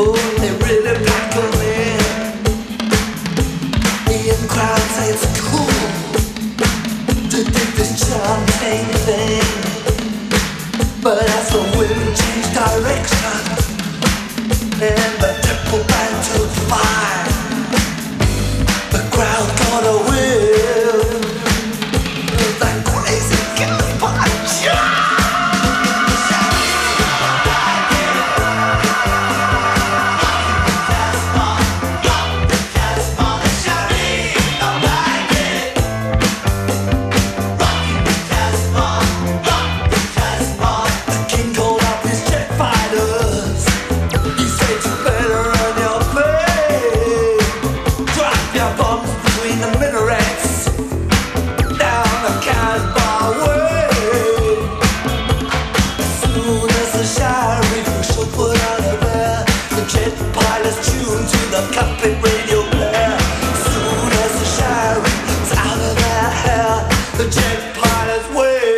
They really pack in. Crowds say it's cool to dig this champagne thing. The jet pilot's way